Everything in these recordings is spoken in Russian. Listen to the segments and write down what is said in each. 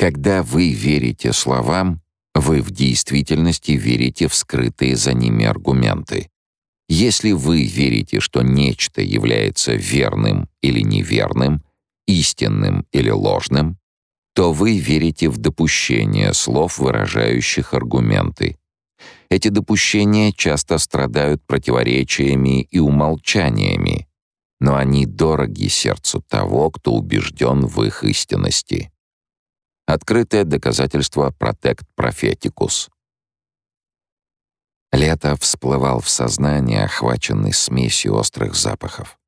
Когда вы верите словам, вы в действительности верите в скрытые за ними аргументы. Если вы верите, что нечто является верным или неверным, истинным или ложным, то вы верите в допущение слов, выражающих аргументы. Эти допущения часто страдают противоречиями и умолчаниями, но они дороги сердцу того, кто убежден в их истинности. Открытое доказательство Протект Профетикус. Лето всплывал в сознание, охваченный смесью острых запахов.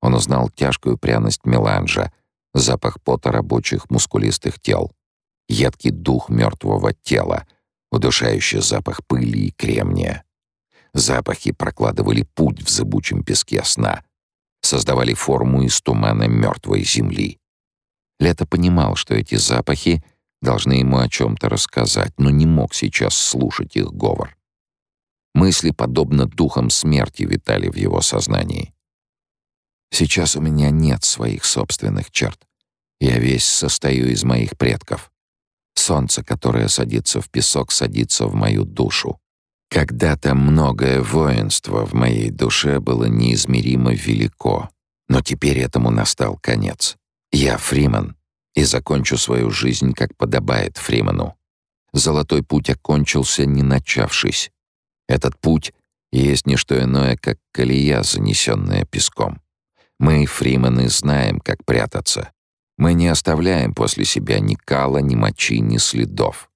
Он узнал тяжкую пряность меланжа, запах пота рабочих мускулистых тел, едкий дух мертвого тела, удушающий запах пыли и кремния. Запахи прокладывали путь в зыбучем песке сна, создавали форму из тумана мертвой земли. Лето понимал, что эти запахи должны ему о чем-то рассказать, но не мог сейчас слушать их говор. Мысли, подобно духам смерти, витали в его сознании. Сейчас у меня нет своих собственных черт. Я весь состою из моих предков. Солнце, которое садится в песок, садится в мою душу. Когда-то многое воинство в моей душе было неизмеримо велико, но теперь этому настал конец. Я Фриман и закончу свою жизнь, как подобает Фриману. Золотой путь окончился, не начавшись. Этот путь есть не что иное, как колея, занесенная песком. Мы, фримены, знаем, как прятаться. Мы не оставляем после себя ни кала, ни мочи, ни следов.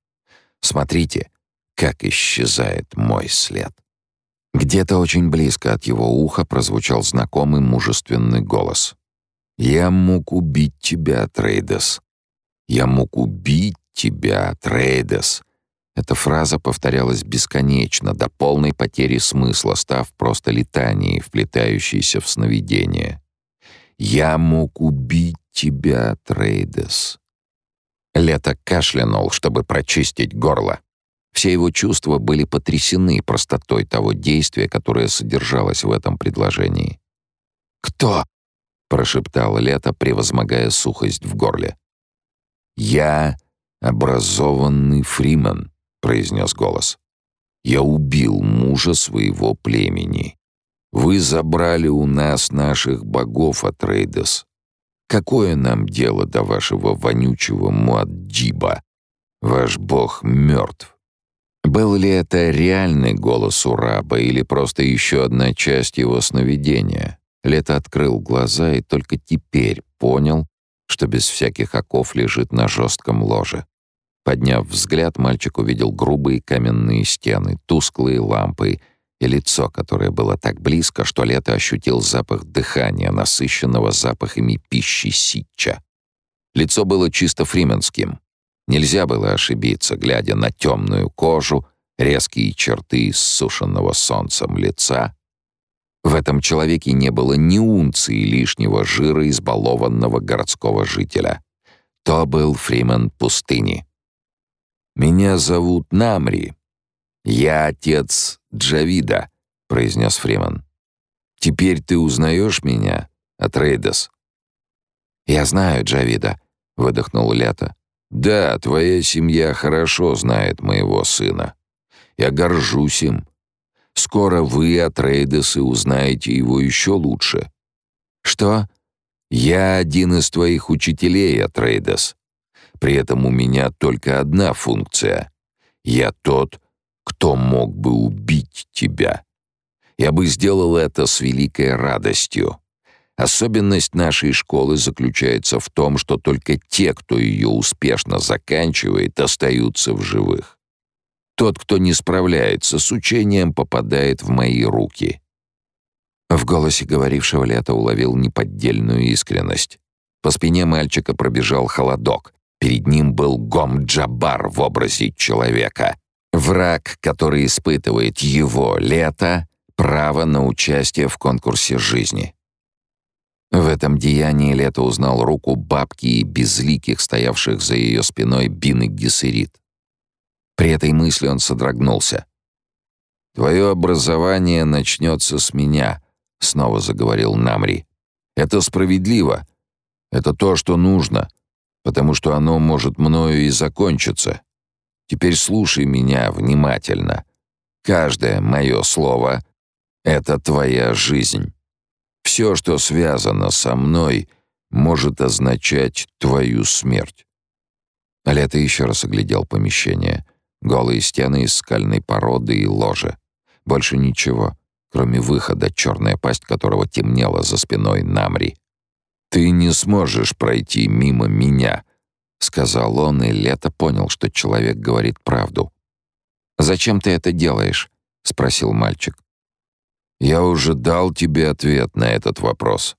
Смотрите, как исчезает мой след. Где-то очень близко от его уха прозвучал знакомый мужественный голос. «Я мог убить тебя, Трейдес. Я мог убить тебя, Трейдес». Эта фраза повторялась бесконечно, до полной потери смысла, став просто летанием, вплетающейся в сновидение. «Я мог убить тебя, Трейдес». Лето кашлянул, чтобы прочистить горло. Все его чувства были потрясены простотой того действия, которое содержалось в этом предложении. «Кто?» — прошептал Лето, превозмогая сухость в горле. «Я образованный фриман», — произнес голос. «Я убил мужа своего племени. Вы забрали у нас наших богов, Атрейдес. Какое нам дело до вашего вонючего Муаддиба? Ваш бог мертв». Был ли это реальный голос Ураба или просто еще одна часть его сновидения? Лето открыл глаза и только теперь понял, что без всяких оков лежит на жестком ложе. Подняв взгляд, мальчик увидел грубые каменные стены, тусклые лампы и лицо, которое было так близко, что Лето ощутил запах дыхания, насыщенного запахами пищи ситча. Лицо было чисто фрименским. Нельзя было ошибиться, глядя на темную кожу, резкие черты иссушенного солнцем лица в этом человеке не было ни унции лишнего жира избалованного городского жителя. То был Фриман пустыни. «Меня зовут Намри. Я отец Джавида», — произнес Фриман. «Теперь ты узнаешь меня, Атрейдес?» «Я знаю Джавида», — выдохнул Лето. «Да, твоя семья хорошо знает моего сына. Я горжусь им. Скоро вы, Атрейдесы, узнаете его еще лучше. Что? Я один из твоих учителей, Атрейдес. При этом у меня только одна функция. Я тот, кто мог бы убить тебя. Я бы сделал это с великой радостью. Особенность нашей школы заключается в том, что только те, кто ее успешно заканчивает, остаются в живых. Тот, кто не справляется с учением, попадает в мои руки. В голосе говорившего Лето уловил неподдельную искренность. По спине мальчика пробежал холодок. Перед ним был Гом-Джабар в образе человека. Враг, который испытывает его, Лето, право на участие в конкурсе жизни. В этом деянии Лето узнал руку бабки и безликих, стоявших за ее спиной Бины Гессерит. При этой мысли он содрогнулся. «Твое образование начнется с меня», — снова заговорил Намри. «Это справедливо. Это то, что нужно. потому что оно может мною и закончиться. Теперь слушай меня внимательно. Каждое мое слово — это твоя жизнь. Все, что связано со мной, может означать твою смерть. Лето еще раз оглядел помещение. Голые стены из скальной породы и ложе. Больше ничего, кроме выхода, черная пасть которого темнела за спиной Намри. «Ты не сможешь пройти мимо меня», — сказал он, и Лето понял, что человек говорит правду. «Зачем ты это делаешь?» — спросил мальчик. «Я уже дал тебе ответ на этот вопрос.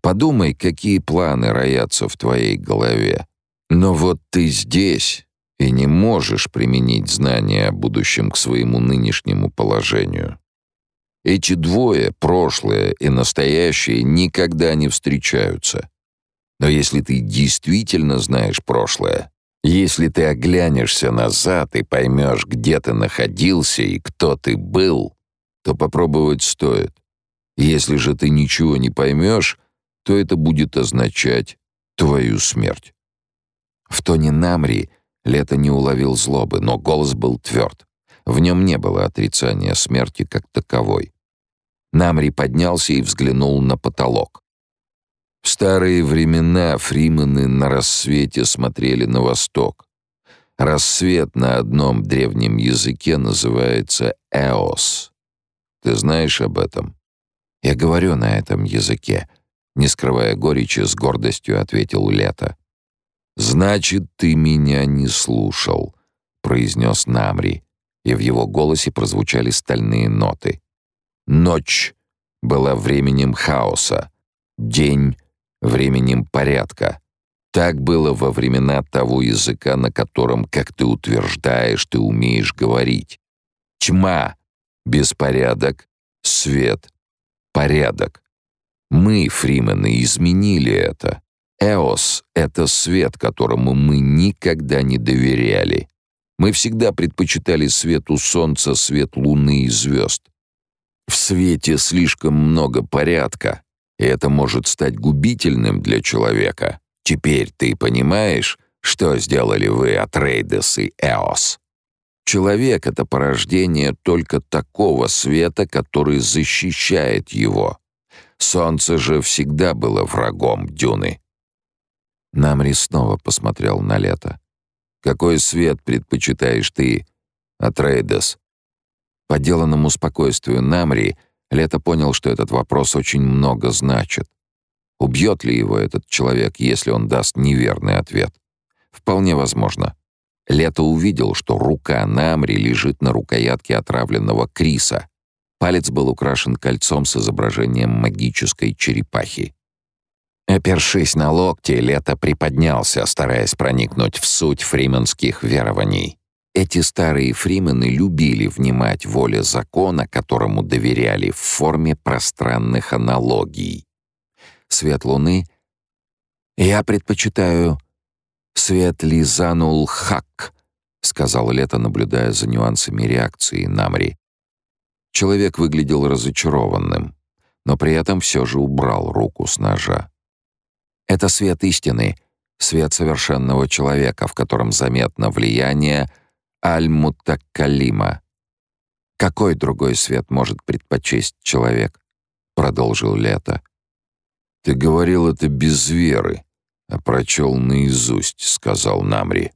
Подумай, какие планы роятся в твоей голове. Но вот ты здесь и не можешь применить знания о будущем к своему нынешнему положению. Эти двое, прошлое и настоящее, никогда не встречаются. Но если ты действительно знаешь прошлое, если ты оглянешься назад и поймешь, где ты находился и кто ты был, то попробовать стоит. Если же ты ничего не поймешь, то это будет означать твою смерть. В тоне Намри Лето не уловил злобы, но голос был тверд. В нем не было отрицания смерти как таковой. Намри поднялся и взглянул на потолок. В старые времена фримены на рассвете смотрели на восток. Рассвет на одном древнем языке называется «эос». Ты знаешь об этом? Я говорю на этом языке, не скрывая горечи, с гордостью ответил Лето. «Значит, ты меня не слушал», — произнес Намри, и в его голосе прозвучали стальные ноты. «Ночь была временем хаоса, день — временем порядка. Так было во времена того языка, на котором, как ты утверждаешь, ты умеешь говорить. Тьма — беспорядок, свет — порядок. Мы, фримены, изменили это. Эос — это свет, которому мы никогда не доверяли. Мы всегда предпочитали свету солнца, свет луны и звезд. В свете слишком много порядка, и это может стать губительным для человека. Теперь ты понимаешь, что сделали вы, Атрейдес и Эос? Человек — это порождение только такого света, который защищает его. Солнце же всегда было врагом Дюны. Намри снова посмотрел на лето. «Какой свет предпочитаешь ты, Атрейдес?» По деланному спокойствию Намри Лето понял, что этот вопрос очень много значит. Убьет ли его этот человек, если он даст неверный ответ? Вполне возможно. Лето увидел, что рука Намри лежит на рукоятке отравленного Криса. Палец был украшен кольцом с изображением магической черепахи. Опершись на локти, Лето приподнялся, стараясь проникнуть в суть фрименских верований. Эти старые фримены любили внимать воле закона, которому доверяли в форме пространных аналогий. Свет луны «Я предпочитаю свет Лизанул-Хак», — сказал Лето, наблюдая за нюансами реакции Намри. Человек выглядел разочарованным, но при этом все же убрал руку с ножа. Это свет истины, свет совершенного человека, в котором заметно влияние Аль-Мутаккалима. Какой другой свет может предпочесть человек? Продолжил Лето. Ты говорил это без веры, а прочел наизусть, сказал Намри.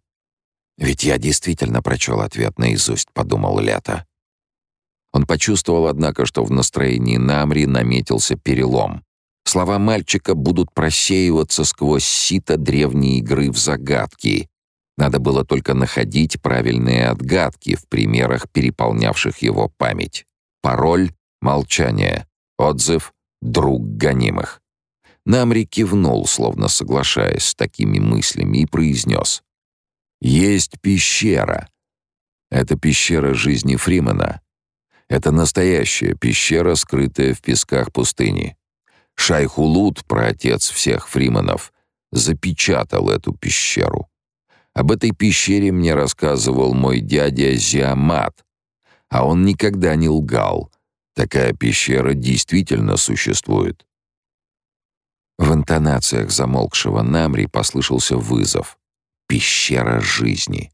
Ведь я действительно прочел ответ наизусть, подумал Лето. Он почувствовал, однако, что в настроении Намри наметился перелом. Слова мальчика будут просеиваться сквозь сито древней игры в загадки. Надо было только находить правильные отгадки в примерах, переполнявших его память. Пароль — молчание. Отзыв — друг гонимых. Намри кивнул, словно соглашаясь с такими мыслями, и произнес. «Есть пещера. Это пещера жизни Фримена. Это настоящая пещера, скрытая в песках пустыни. Шайхулут, праотец всех фриманов, запечатал эту пещеру. Об этой пещере мне рассказывал мой дядя Зиамат, а он никогда не лгал. Такая пещера действительно существует. В интонациях замолкшего Намри послышался вызов. «Пещера жизни».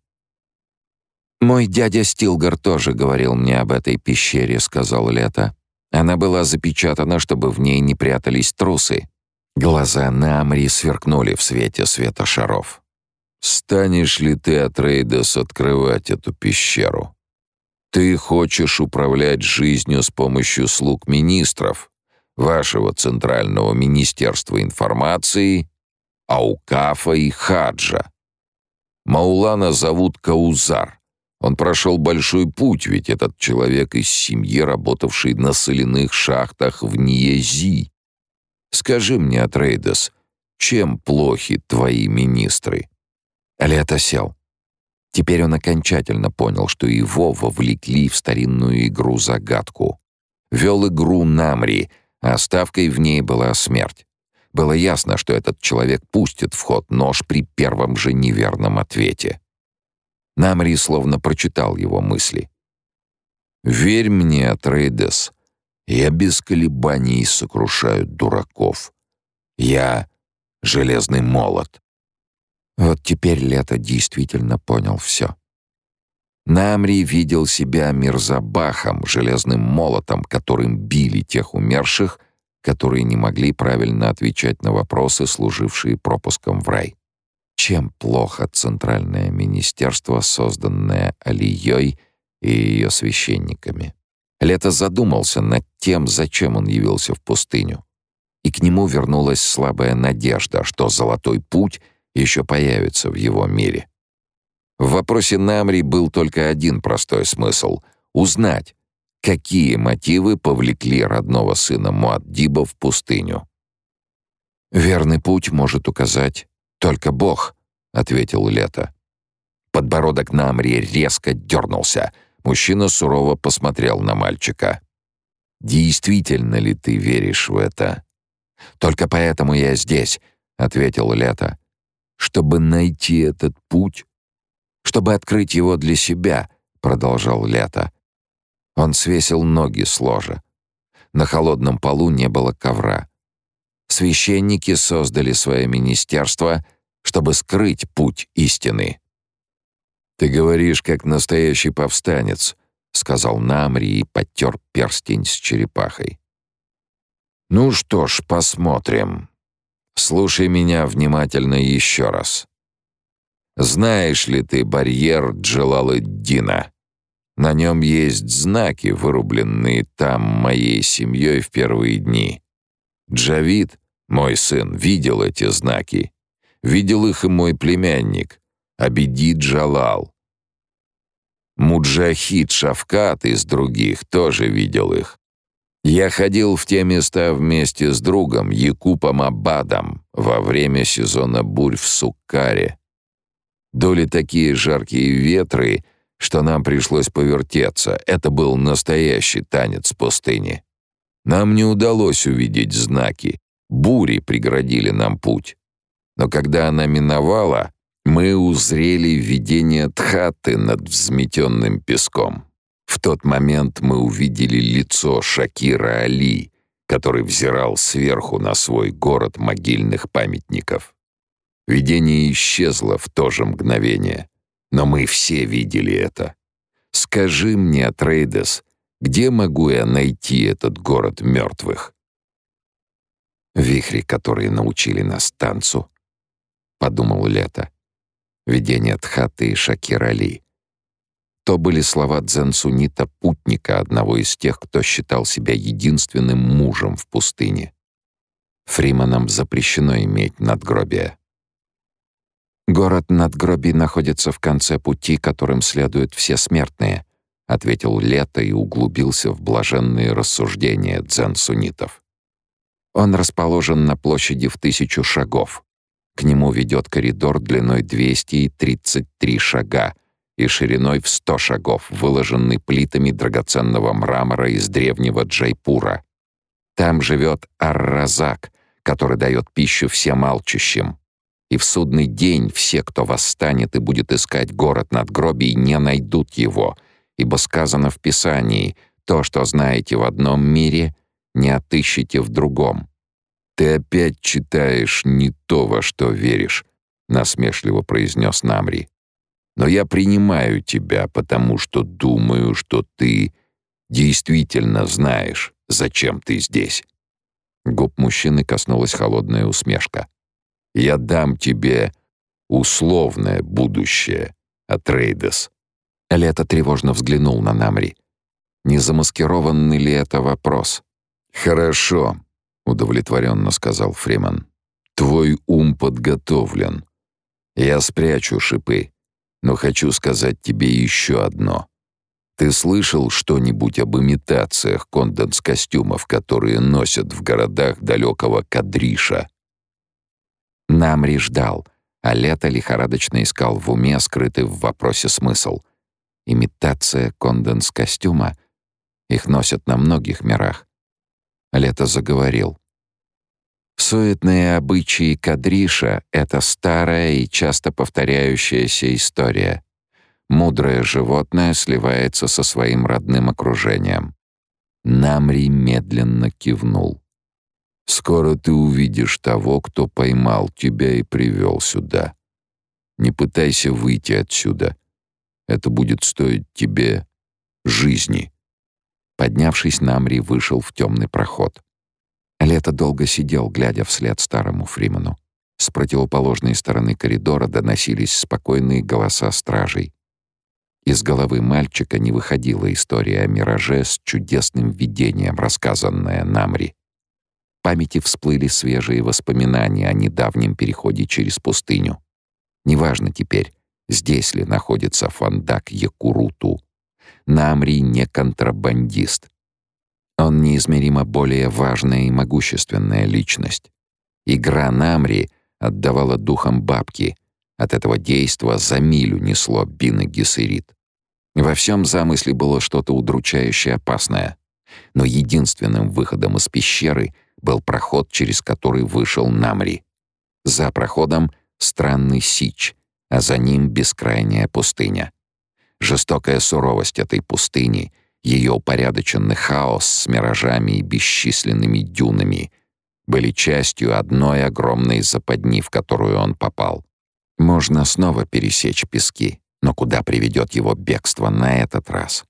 «Мой дядя Стилгар тоже говорил мне об этой пещере», — сказал Лето. «Она была запечатана, чтобы в ней не прятались трусы». Глаза Намри сверкнули в свете света шаров. «Станешь ли ты, Атрейдес, открывать эту пещеру? Ты хочешь управлять жизнью с помощью слуг министров, вашего Центрального Министерства информации, Аукафа и Хаджа. Маулана зовут Каузар. Он прошел большой путь, ведь этот человек из семьи, работавший на соляных шахтах в Ниези. Скажи мне, Атрейдес, чем плохи твои министры?» Алиата сел. Теперь он окончательно понял, что его вовлекли в старинную игру-загадку. Вел игру Намри — а ставкой в ней была смерть. Было ясно, что этот человек пустит в ход нож при первом же неверном ответе. Намри словно прочитал его мысли. «Верь мне, Атрейдес, я без колебаний сокрушаю дураков. Я — железный молот». Вот теперь Лето действительно понял все. Намри видел себя Мирзабахом, железным молотом, которым били тех умерших, которые не могли правильно отвечать на вопросы, служившие пропуском в рай. Чем плохо Центральное министерство, созданное Алией и ее священниками? Лето задумался над тем, зачем он явился в пустыню. И к нему вернулась слабая надежда, что золотой путь еще появится в его мире. В вопросе Намри был только один простой смысл — узнать, какие мотивы повлекли родного сына Муаддиба в пустыню. «Верный путь может указать только Бог», — ответил Лето. Подбородок Намри резко дернулся. Мужчина сурово посмотрел на мальчика. «Действительно ли ты веришь в это?» «Только поэтому я здесь», — ответил Лето. «Чтобы найти этот путь, чтобы открыть его для себя», — продолжал Лето. Он свесил ноги с ложа. На холодном полу не было ковра. Священники создали свое министерство, чтобы скрыть путь истины. «Ты говоришь, как настоящий повстанец», — сказал Намри и подтер перстень с черепахой. «Ну что ж, посмотрим. Слушай меня внимательно еще раз. Знаешь ли ты барьер Джалалыддина? На нем есть знаки, вырубленные там моей семьей в первые дни. Джавид, мой сын, видел эти знаки. Видел их и мой племянник, Абиди Джалал. Муджахид Шавкат из других тоже видел их. Я ходил в те места вместе с другом Якупом Абадом во время сезона бурь в Суккаре. Доли такие жаркие ветры, что нам пришлось повертеться. Это был настоящий танец пустыни. Нам не удалось увидеть знаки. Бури преградили нам путь. Но когда она миновала, мы узрели видение Тхаты над взметенным песком. В тот момент мы увидели лицо Шакира Али, который взирал сверху на свой город могильных памятников. Видение исчезло в то же мгновение. Но мы все видели это. Скажи мне, Трейдес, где могу я найти этот город мертвых? Вихри, которые научили нас танцу, подумал Лето. Видение Тхаты и Шакирали. То были слова Дзен-Сунита, путника, одного из тех, кто считал себя единственным мужем в пустыне. Фриманам запрещено иметь надгробие. «Город надгробий находится в конце пути, которым следуют все смертные», — ответил Лето и углубился в блаженные рассуждения дзен-суннитов. Он расположен на площади в тысячу шагов. К нему ведет коридор длиной 233 шага и шириной в 100 шагов, выложенный плитами драгоценного мрамора из древнего Джайпура. Там живет Ар-Разак, который дает пищу всем алчущим. И в судный день все, кто восстанет и будет искать город над надгробий, не найдут его, ибо сказано в Писании, то, что знаете в одном мире, не отыщете в другом. «Ты опять читаешь не то, во что веришь», — насмешливо произнес Намри. «Но я принимаю тебя, потому что думаю, что ты действительно знаешь, зачем ты здесь». Губ мужчины коснулась холодная усмешка. «Я дам тебе условное будущее, Атрейдес». Лето тревожно взглянул на Намри. Не замаскированный ли это вопрос? «Хорошо», — удовлетворенно сказал Фриман. «Твой ум подготовлен. Я спрячу шипы, но хочу сказать тебе еще одно. Ты слышал что-нибудь об имитациях конденс-костюмов, которые носят в городах далекого Кадриша?» Намри ждал, а Лето лихорадочно искал в уме скрытый в вопросе смысл. Имитация конденс-костюма? Их носят на многих мирах. Лето заговорил. Суетные обычаи Кадриша — это старая и часто повторяющаяся история. Мудрое животное сливается со своим родным окружением. Намри медленно кивнул. «Скоро ты увидишь того, кто поймал тебя и привел сюда. Не пытайся выйти отсюда. Это будет стоить тебе жизни». Поднявшись, Намри вышел в темный проход. Лето долго сидел, глядя вслед старому Фриману. С противоположной стороны коридора доносились спокойные голоса стражей. Из головы мальчика не выходила история о мираже с чудесным видением, рассказанная Намри. В памяти всплыли свежие воспоминания о недавнем переходе через пустыню. Неважно теперь, здесь ли находится Фандак Якуруту, Намри не контрабандист. Он неизмеримо более важная и могущественная личность. Игра Намри отдавала духом бабки. От этого действа за милю несло Бина Гессерит. Во всем замысле было что-то удручающе опасное. Но единственным выходом из пещеры был проход, через который вышел Намри. За проходом — странный сич, а за ним бескрайняя пустыня. Жестокая суровость этой пустыни, ее упорядоченный хаос с миражами и бесчисленными дюнами были частью одной огромной западни, в которую он попал. Можно снова пересечь пески, но куда приведет его бегство на этот раз?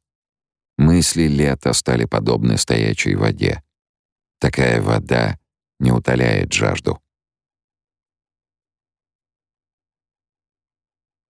Мысли лета стали подобны стоячей воде. Такая вода не утоляет жажду.